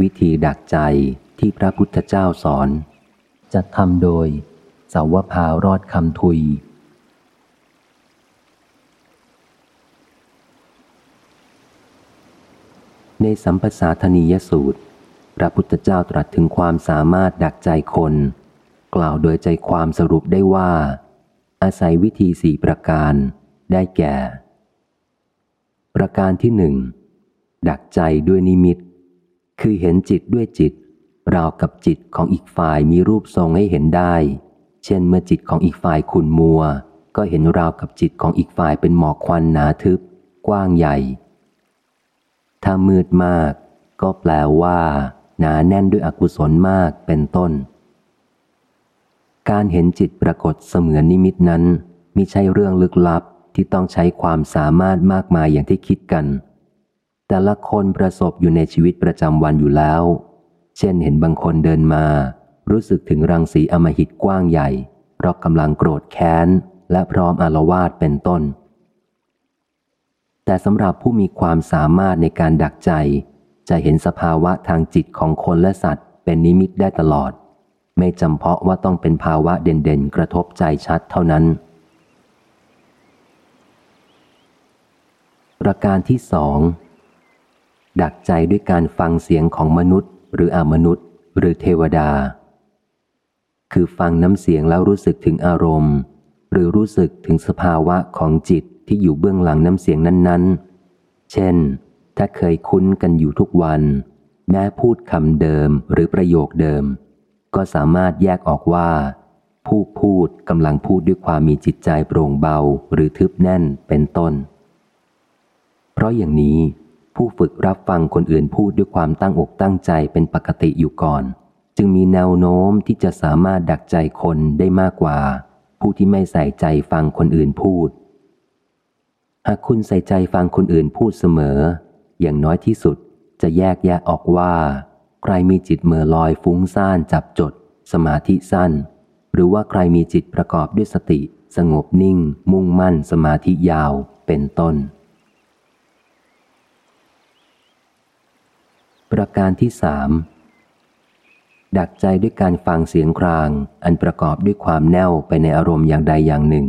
วิธีดักใจที่พระพุทธเจ้าสอนจะทำโดยสาวพารอดคำทุย ในสัมปสาธนียสูตร พระพุทธเจ้าตรัสถึงความสามารถดักใจคน กล่าวโดยใจความสรุปได้ว่า อาศัยวิธีสี่ประการได้แก่ ประการที่หนึ่งดักใจด้วยนิมิต คือเห็นจิตด้วยจิต ราวกับจิตของอีกฝ่ายมีรูปทรงให้เห็นได้ เช่นเมื่อจิตของอีกฝ่ายขุนมัว ก็เห็นราวกับจิตของอีกฝ่ายเป็นหมอกควันหนาทึบ กว้างใหญ่ ถ้ามืดมาก ก็แปลว่า หนาแน่นด้วยอกุศลมากเป็นต้น การเห็นจิตปรากฏเสมือนนิมิตนั้นมิใช่เรื่องลึกลับที่ต้องใช้ความสามารถมากมายอย่างที่คิดกัน แต่ละคนประสบอยู่ในชีวิตประจำวันอยู่แล้ว เช่นเห็นบางคนเดินมา รู้สึกถึงรังสีอมหิตกว้างใหญ่ เพราะกำลังโกรธแค้น และพร้อมอารวาสเป็นต้น แต่สำหรับผู้มีความสามารถในการดักใจ จะเห็นสภาวะทางจิตของคนและสัตว์ เป็นนิมิตได้ตลอด ไม่จำเพาะว่าต้องเป็นภาวะเด่นๆ กระทบใจชัดเท่านั้นประการที่สอง ดักใจด้วยการฟังเสียงของมนุษย์ หรืออมนุษย์ หรือเทวดา คือฟังน้ำเสียงแล้วรู้สึกถึงอารมณ์ หรือรู้สึกถึงสภาวะของจิตที่อยู่เบื้องหลังน้ำเสียงนั้น ๆ เช่น ถ้าเคยคุ้นกันอยู่ทุกวัน แม้พูดคำเดิมหรือประโยคเดิม ก็สามารถแยกออกว่า ผู้พูดกำลังพูดด้วยความมีจิตใจโปร่งเบาหรือทึบแน่นเป็นต้น เพราะอย่างนี้ ผู้ฝึกรับฟังคนอื่นพูดด้วยความตั้งอกตั้งใจเป็นปกติอยู่ก่อน จึงมีแนวโน้มที่จะสามารถดักใจคนได้มากกว่า ผู้ที่ไม่ใส่ใจฟังคนอื่นพูด หากคุณใส่ใจฟังคนอื่นพูดเสมอ อย่างน้อยที่สุดจะแยกแยะออกว่า ใครมีจิตเมื่อลอยฟุ้งซ่านจับจด สมาธิสั้น หรือว่าใครมีจิตประกอบด้วยสติ สงบนิ่ง มุ่งมั่นสมาธิยาวเป็นต้น ประการที่สามดักใจด้วยการฟังเสียงคราง อันประกอบด้วยความแน่วไปในอารมณ์อย่างใดอย่างหนึ่ง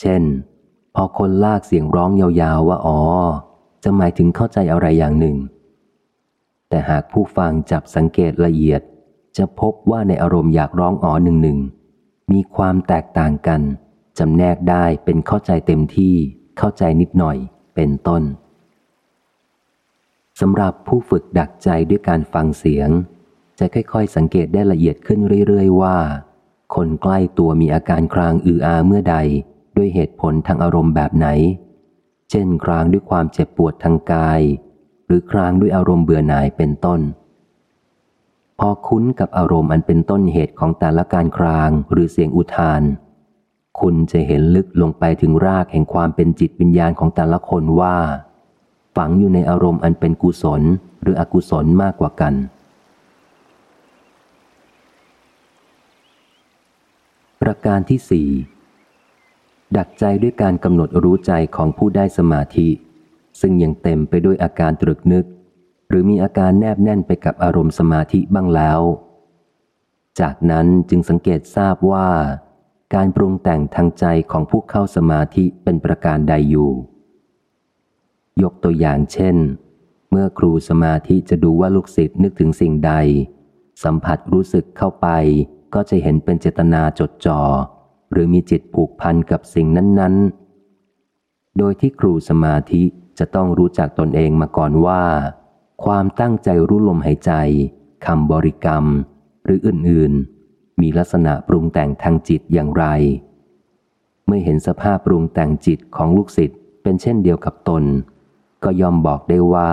เช่น พอคนลากเสียงร้องยาวๆว่าอ๋อ จะหมายถึงเข้าใจอะไรอย่างหนึ่ง แต่หากผู้ฟังจับสังเกตละเอียด จะพบว่าในอารมณ์อยากร้องอ๋อหนึ่งหนึ่งมีความแตกต่างกันจำแนกได้เป็นเข้าใจเต็มที่เข้าใจนิดหน่อยเป็นต้น สำหรับผู้ฝึกดักใจด้วยการฟังเสียง จะค่อยๆ สังเกตได้ละเอียดขึ้นเรื่อยๆ ว่า คนใกล้ตัวมีอาการครางอืออาเมื่อใด ด้วยเหตุผลทางอารมณ์แบบไหน เช่น ครางด้วยความเจ็บปวดทางกาย หรือครางด้วยอารมณ์เบื่อหน่ายเป็นต้น พอคุ้นกับอารมณ์อันเป็นต้นเหตุของแต่ละการครางหรือเสียงอุทาน คุณจะเห็นลึกลงไปถึงรากแห่งความเป็นจิตวิญญาณของแต่ละคนว่า ฝังอยู่ในอารมณ์อันเป็นกุศลหรืออกุศลมากกว่ากัน ประการที่สี่ดักใจด้วยการกำหนดรู้ใจของผู้ได้สมาธิ ซึ่งยังเต็มไปด้วยอาการตรึกนึก หรือมีอาการแนบแน่นไปกับอารมณ์สมาธิบ้างแล้ว จากนั้นจึงสังเกตทราบว่า การปรุงแต่งทางใจของผู้เข้าสมาธิเป็นประการใดอยู่ ยกตัวอย่างเช่น เมื่อครูสมาธิจะดูว่าลูกศิษย์นึกถึงสิ่งใด สัมผัสรู้สึกเข้าไป ก็จะเห็นเป็นเจตนาจดจอ่อหรือมีจิตผูกพันกับสิ่งนั้นๆ โดยที่ครูสมาธิจะต้องรู้จักตนเองมาก่อนว่า ความตั้งใจรู้ลมหายใจคำบริกรรม หรืออื่นๆ มีลักษณะปรุงแต่งทางจิตอย่างไร เมื่อเห็นสภาพปรุงแต่งจิตของลูกศิษย์เป็นเช่นเดียวกับตน ก็ย่อมบอกได้ว่า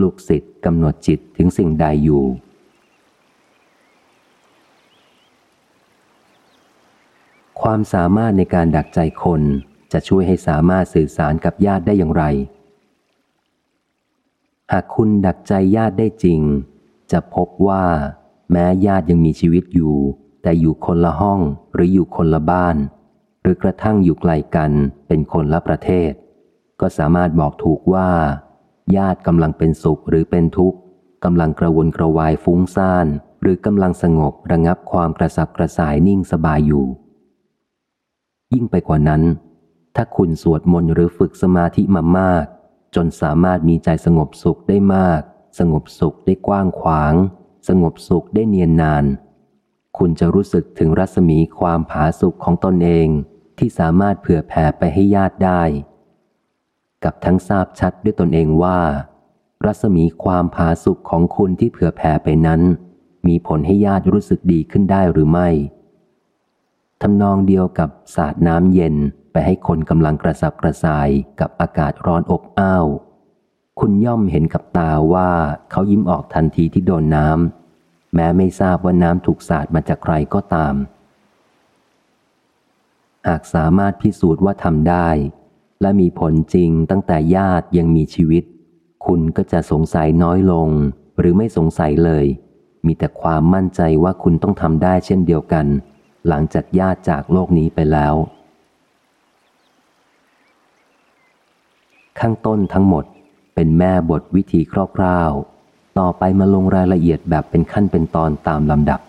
ลูกศิษย์กำหนดจิตถึงสิ่งใดอยู่ ความสามารถในการดักใจคนจะช่วยให้สามารถสื่อสารกับญาติได้อย่างไร หากคุณดักใจญาติได้จริง จะพบว่า แม้ญาติยังมีชีวิตอยู่ แต่อยู่คนละห้องหรืออยู่คนละบ้าน หรือกระทั่งอยู่ไกลกันเป็นคนละประเทศ ก็สามารถบอกถูกว่า ญาติกำลังเป็นสุขหรือเป็นทุกข์กำลังกระวนกระวายฟุ้งซ่าน หรือกำลังสงบระงับความกระสับกระส่ายนิ่งสบายอยู่ ยิ่งไปกว่านั้น ถ้าคุณสวดมนต์หรือฝึกสมาธิมามาก จนสามารถมีใจสงบสุขได้มาก สงบสุขได้กว้างขวาง สงบสุขได้เนียนนาน คุณจะรู้สึกถึงรัศมีความผาสุกของตนเองที่สามารถเผื่อแผ่ไปให้ญาติได้ กับทั้งทราบชัดด้วยตนเองว่า รัศมีความผาสุกของคุณที่เผื่อแผ่ไปนั้น มีผลให้ญาติรู้สึกดีขึ้นได้หรือไม่ทำนองเดียวกับสาดน้ำเย็นไปให้คนกำลังกระสับกระส่ายกับอากาศร้อนอบอ้าว คุณย่อมเห็นกับตาว่าเขายิ้มออกทันทีที่โดนน้ำแม้ไม่ทราบว่าน้ำถูกสาดมาจากใครก็ตาม หากสามารถพิสูจน์ว่าทำได้ และมีผลจริงตั้งแต่ญาติยังมีชีวิต คุณก็จะสงสัยน้อยลง หรือไม่สงสัยเลย มีแต่ความมั่นใจว่าคุณต้องทำได้เช่นเดียวกัน หลังจากญาติจากโลกนี้ไปแล้ว ข้างต้นทั้งหมดเป็นแม่บทวิธีคร่าวๆ ต่อไปมาลงรายละเอียดแบบเป็นขั้นเป็นตอนตามลำดับ